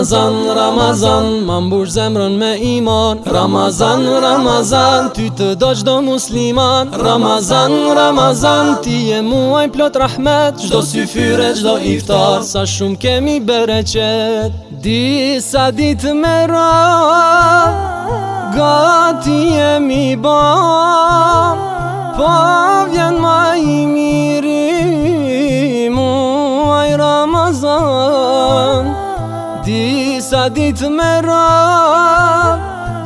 Ramazan, Ramazan, ma mbush zemrën me iman Ramazan, Ramazan, ty të do qdo musliman Ramazan, Ramazan, ti e muaj plot rahmet Qdo syfyre, qdo iftar, sa shumë kemi bereqet Di Disa dit me ra, gati e mi ban Sa ditë më ra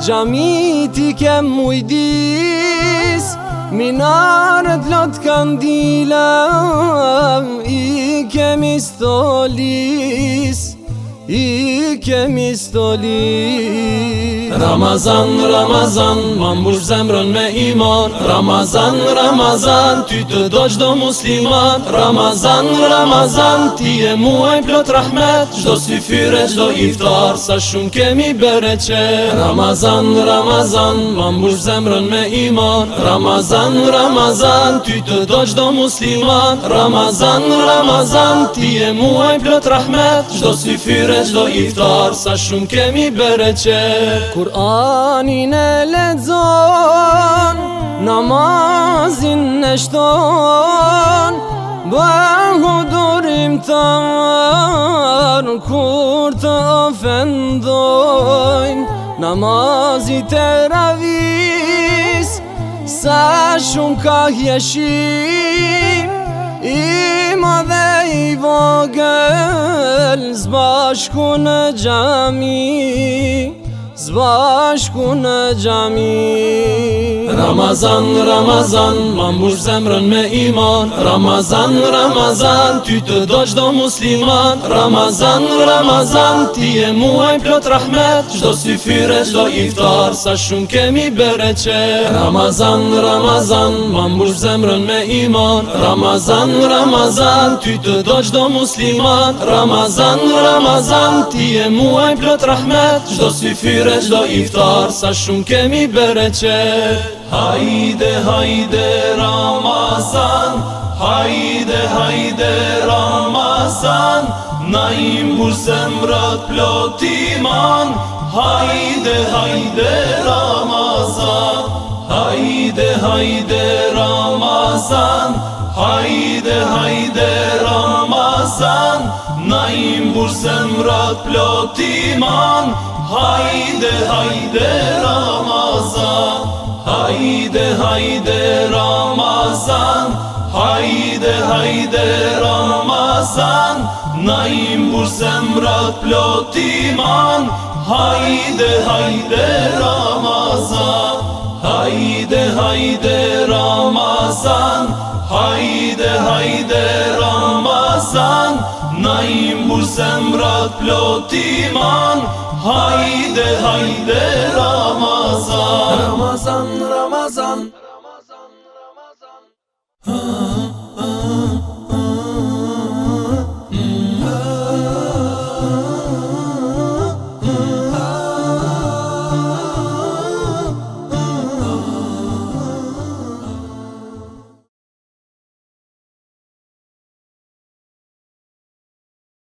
Gjamit i kem mujdis Minarët lot kandila I kem istolis I kem istolis kemi stoli Ramazan, Ramazan, ma zemrën me imar Ramazan, Ramazan, ty të do qdo muslimar Ramazan, Ramazan, ti e plot rahmet Qdo si fyre, qdo iftar, sa shumë kemi bereqe Ramazan, Ramazan, ma mbush zemrën me imar Ramazan, Ramazan, ty të do qdo Ramazan, Ramazan, ti e muaj plot rahmet Qdo si fyre, qdo iftar sa shumë kemi bereqet Kur'anin e ledzon, namazin në shton Bëllë hudurim të arë, kur të ofendojnë Namazit e ravis, sa shumë ka jeshim I dhe i vogël Zbashku në gjamin zbashku në gjami Ramazan, Ramazan, ma mbush zemrën me iman Ramazan, Ramazan, ty të do qdo musliman Ramazan, Ramazan, ti e muaj plot rahmet Qdo sy fyre, qdo iftar, sa shumë kemi bereqe Ramazan, Ramazan, ma mbush zemrën me iman Ramazan, Ramazan, ty të do qdo musliman Ramazan, Ramazan, ti e muaj plot rahmet Qdo si fyre, Bere çdo iftar sa shumë kemi bereqet Hajde, hajde Ramazan Hajde, hajde Ramazan Naim im bursem mrat plot iman Hajde, hajde Ramazan Hajde, hajde Ramazan Haydi haydi Ramazan Naim bursem rat plot iman Haydi haydi Ramazan Haydi haydi Ramazan Haydi haydi Ramazan Naim bursem rat plot iman Haydi haydi Ramazan Hayde hayde Ramazan Hayde hayde Ramazan Naim bur semrat plot iman Hayde hayde Ramazan Ramazan Ramazan